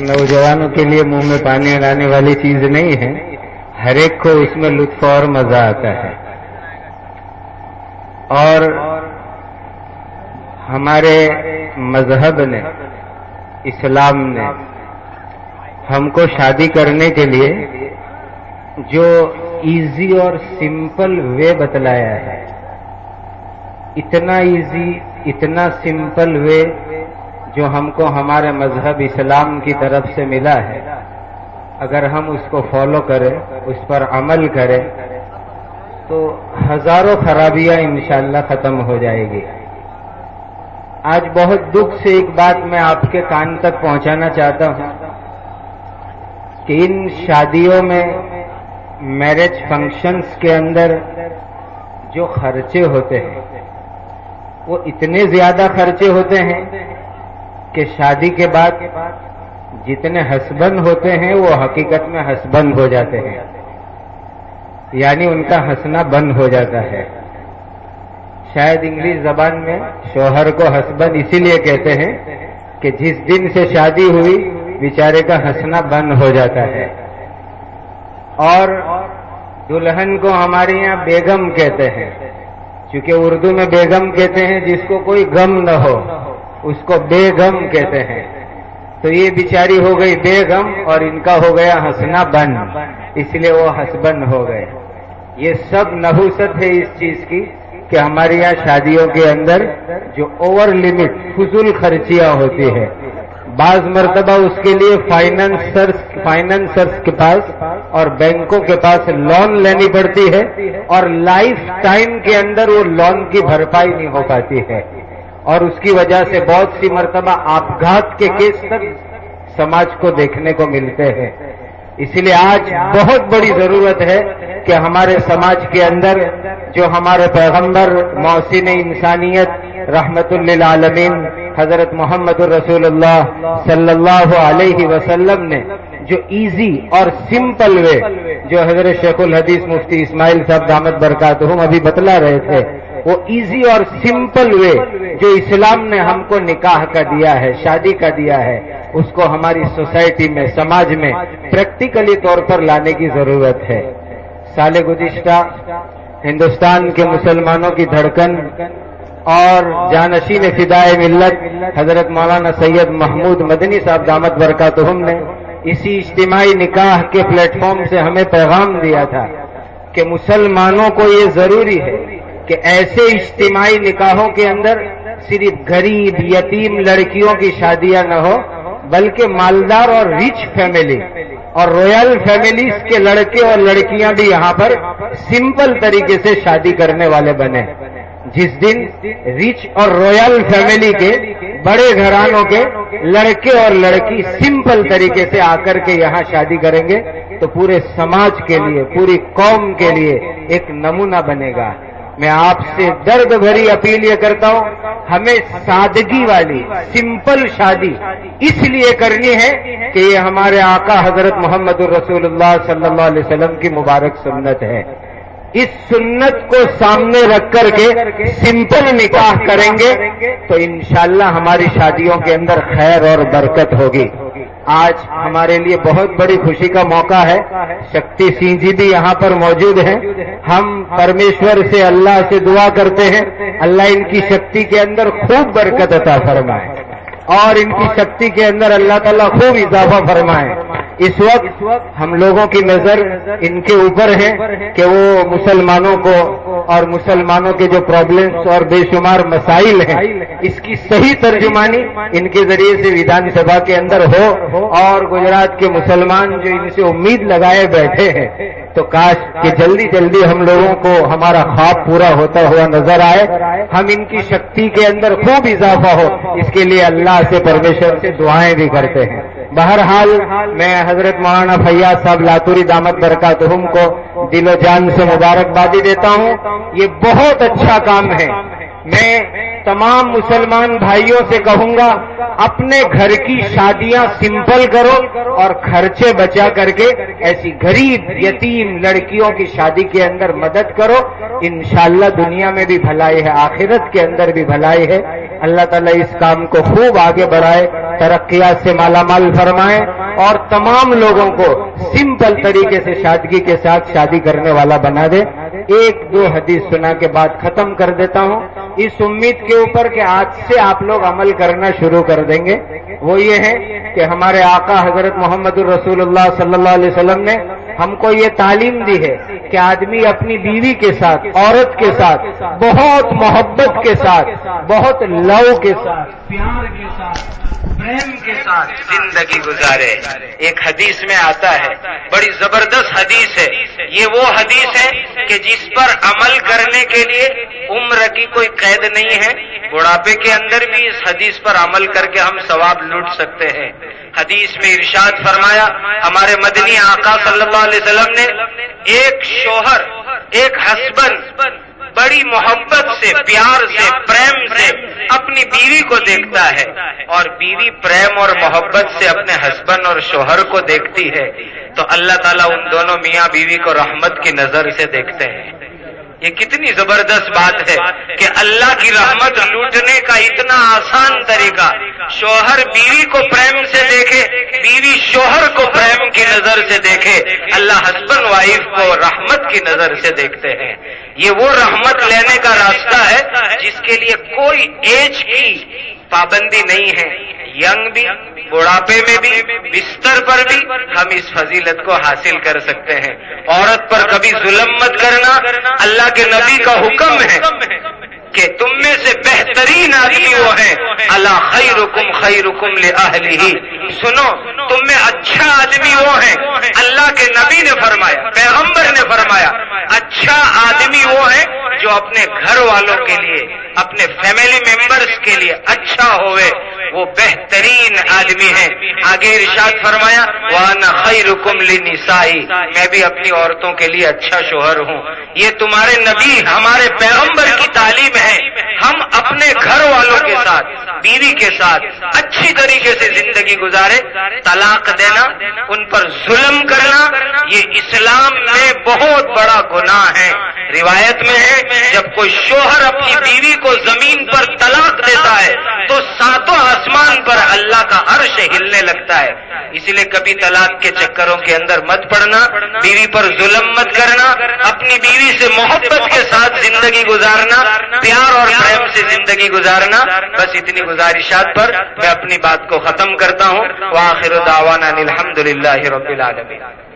نوجوانوں کے لیے منہ میں پانی لانے والی چیز نہیں ہے۔ ہر ایک کو اس میں لطف اور مزہ آتا ہے۔ اور ہمارے مذہب نے، اسلام نے ہم کو شادی کرنے کے لیے جو ایزی اور سمپل وے بتلایا ہے۔ اتنا ایزی اتنا سمپل وے جو ہم کو ہمارے مذہب اسلام کی طرف سے ملا ہے۔ اگر ہم اس کو فالو کریں، اس پر عمل کریں، تو ہزاروں خرابیاں انشاءاللہ ختم ہو جائے گی۔ آج بہت دکھ سے ایک بات میں آپ کے کان تک پہنچانا چاہتا ہوں کہ ان شادیوں میں میرج فنکشنز کے اندر جو خرچے ہوتے ہیں، وہ اتنے زیادہ خرچے ہوتے ہیں کہ شادی کے بعد جتنے ہسبند ہوتے ہیں وہ حقیقت میں ہسبند ہو جاتے ہیں۔ یعنی ان کا ہنسنا بند ہو جاتا ہے۔ شاید انگلش زبان میں شوہر کو ہسبند اسی لیے کہتے ہیں کہ جس دن سے شادی ہوئی بیچارے کا ہنسنا بند ہو جاتا ہے۔ اور دلہن کو ہمارے یہاں بیگم کہتے ہیں۔ چونکہ اردو میں بیگم کہتے ہیں جس کو کوئی غم نہ ہو۔ اس کو بے غم کہتے ہیں۔ تو یہ بیچاری ہو گئی بے غم اور ان کا ہو گیا ہنسنا بند اس لیے وہ ہسبند ہو گئے۔ یہ سب نحوست ہے اس چیز کی کہ ہمارے یہاں شادیوں کے اندر جو اوور لمٹ، فضول خرچیاں ہوتی ہے بعض مرتبہ اس کے لیے فائننسر فائننسرس کے پاس اور بینکوں کے پاس لون لینی پڑتی ہے اور لائف ٹائم کے اندر وہ لون کی بھرپائی نہیں ہو پاتی ہے۔ اور اس کی وجہ سے بہت سی مرتبہ آپگھات کے کیس تک سماج کو دیکھنے کو ملتے ہیں۔ اسی لیے آج بہت بڑی ضرورت ہے کہ ہمارے سماج کے اندر جو ہمارے پیغمبر، محسن انسانیت، رحمت للعالمین، حضرت محمد الرسول اللہ صلی اللہ علیہ وسلم نے جو ایزی اور سمپل وے جو حضرت شیخ الحدیث مفتی اسماعیل صاحب دامت برکات ہوں ابھی بتلا رہے تھے وہ ایزی اور سمپل وے جو اسلام نے ہم کو نکاح کا دیا ہے، شادی کا دیا ہے، اس کو ہماری سوسائٹی میں، سماج میں پریکٹیکلی طور پر لانے کی ضرورت ہے۔ سال گزشتہ ہندوستان کے مسلمانوں کی دھڑکن اور جانشین فدائے ملت حضرت مولانا سید محمود مدنی صاحب دامت برکاتہم نے اسی اجتماعی نکاح کے پلیٹ فارم سے ہمیں پیغام دیا تھا کہ مسلمانوں کو یہ ضروری ہے کہ ایسے اجتماعی نکاحوں کے اندر صرف غریب، یتیم لڑکیوں کی شادیاں نہ ہو، بلکہ مالدار اور ریچ فیملی اور رویل فیملیز کے لڑکے اور لڑکیاں بھی یہاں پر سمپل طریقے سے شادی کرنے والے بنے۔ جس دن ریچ اور رویل فیملی کے بڑے گھرانوں کے لڑکے اور لڑکی سمپل طریقے سے آ کر کے یہاں شادی کریں گے تو پورے سماج کے لیے، پوری قوم کے لیے ایک نمونہ بنے گا۔ میں آپ سے درد بھری اپیل یہ کرتا ہوں، ہمیں سادگی والی، سمپل شادی اس لیے کرنی ہے کہ یہ ہمارے آقا حضرت محمد الرسول اللہ صلی اللہ علیہ وسلم کی مبارک سنت ہے۔ اس سنت کو سامنے رکھ کر کے سمپل نکاح کریں گے تو انشاءاللہ ہماری شادیوں کے اندر خیر اور برکت ہوگی۔ آج ہمارے لیے بہت بڑی خوشی کا موقع ہے۔ شکتی سنگھ جی بھی یہاں پر موجود ہیں۔ ہم پرمیشور سے اللہ سے دعا کرتے ہیں۔ اللہ ان کی شکتی کے اندر خوب برکت عطا فرمائے۔ اور ان کی شکتی کے اندر اللہ تعالیٰ خوب اضافہ فرمائے۔ اس وقت ہم لوگوں کی نظر ان کے اوپر ہے کہ وہ مسلمانوں کو اور مسلمانوں کے جو پرابلمس اور بے شمار مسائل ہیں، اس کی صحیح ترجمانی ان کے ذریعے سے ودھان سبھا کے اندر ہو اور گجرات کے مسلمان جو ان سے امید لگائے بیٹھے ہیں، تو کاش کہ جلدی جلدی ہم لوگوں کو ہمارا خواب پورا ہوتا ہوا نظر آئے، ہم ان کی شکتی کے اندر خوب اضافہ ہو، اس کے لیے اللہ سے پرمیشور سے دعائیں بھی کرتے ہیں۔ بہرحال میں حضرت مولانا فیاض صاحب لاتوری دامت برکاتہم کو دل و جان سے مبارکبادی دیتا ہوں۔ یہ بہت اچھا کام ہے۔ میں تمام مسلمان بھائیوں سے کہوں گا، اپنے گھر کی شادیاں سمپل کرو اور خرچے بچا کر کے ایسی غریب، یتیم لڑکیوں کی شادی کے اندر مدد کرو۔ انشاءاللہ دنیا میں بھی بھلائی ہے، آخرت کے اندر بھی بھلائی ہے۔ اللہ تعالیٰ اس کام کو خوب آگے بڑھائے، ترقیات سے مالا مال فرمائے اور تمام لوگوں کو سمپل طریقے سے شادگی کے ساتھ شادی کرنے والا بنا دے۔ ایک دو حدیث سنا کے بعد ختم کر دیتا ہوں۔ اس امید کے اوپر کہ آج سے آپ لوگ عمل کرنا شروع کر دیں گے۔ وہ یہ ہے کہ ہمارے آقا حضرت محمد الرسول اللہ صلی اللہ علیہ وسلم نے ہم کو یہ تعلیم دی ہے کہ آدمی اپنی بیوی کے ساتھ، عورت کے ساتھ، بہت محبت کے ساتھ، بہت لو کے ساتھ، پیار کے ساتھ، پریم کے ساتھ زندگی گزارے۔ ایک حدیث میں آتا ہے، بڑی زبردست حدیث ہے۔ یہ وہ حدیث ہے کہ جس پر عمل کرنے کے لیے عمر کی کوئی قید نہیں ہے۔ بڑھاپے کے اندر بھی اس حدیث پر عمل کر کے ہم ثواب لوٹ سکتے ہیں۔ حدیث میں ارشاد فرمایا، ہمارے مدنی آقا صلی اللہ علیہ وسلم نے ایک شوہر، ایک ہسبینڈ بڑی محبت سے، پیار سے، پریم سے اپنی بیوی کو دیکھتا ہے۔ اور بیوی پریم اور محبت سے اپنے ہسبینڈ اور شوہر کو دیکھتی ہے۔ تو اللہ تعالیٰ ان دونوں میاں بیوی کو رحمت کی نظر سے دیکھتے ہیں۔ یہ کتنی زبردست بات ہے کہ اللہ کی رحمت لوٹنے کا اتنا آسان طریقہ، شوہر بیوی کو پریم سے دیکھے، بیوی شوہر کو پریم کی نظر سے دیکھے، اللہ ہسبینڈ وائف کو رحمت کی نظر سے دیکھتے ہیں۔ یہ وہ رحمت لینے کا راستہ ہے جس کے لیے کوئی ایج کی پابندی نہیں ہے۔ ینگ بھی بڑھاپے میں بھی، بستر پر بھی ہم اس فضیلت کو حاصل کر سکتے ہیں۔ عورت پر کبھی ظلم مت کرنا، اللہ کے نبی کا حکم ہے کہ تم میں سے بہترین آدمی وہ ہیں۔ اللہ خیر حکم خیر حکم لے سنو، تم میں اچھا آدمی وہ ہیں۔ اللہ کے نبی نے فرمایا، پیغمبر نے فرمایا اچھا آدمی وہ ہے جو اپنے گھر والوں کے لیے، اپنے فیملی ممبرس کے لیے اچھا ہوئے۔ وہ بہترین آدمی ہے آگے ارشاد فرمایا وہ خیر حکم نسائی میں بھی اپنی عورتوں کے لیے اچھا شوہر ہوں۔ یہ تمہارے نبی، ہمارے پیغمبر کی تعلیم ہے۔ ہم اپنے گھر والوں کے ساتھ، بیوی کے ساتھ اچھی طریقے سے زندگی گزارے۔ طلاق دینا، ان پر ظلم کرنا، یہ اسلام میں بہت بڑا گناہ ہے۔ روایت میں ہے، جب کوئی شوہر اپنی بیوی کو زمین پر طلاق دیتا ہے، تو ساتوں آسمان پر اللہ کا عرش ہلنے لگتا ہے۔ اسی لیے کبھی طلاق کے چکروں کے اندر مت پڑنا، بیوی پر ظلم مت کرنا، اپنی بیوی سے محبت کے ساتھ زندگی گزارنا، پیار اور پریم سے زندگی گزارنا۔ بس اتنی گزارشات پر میں اپنی بات کو ختم کرتا ہوں۔ وہ آخر داوانہ الحمد للہ رب العالمین۔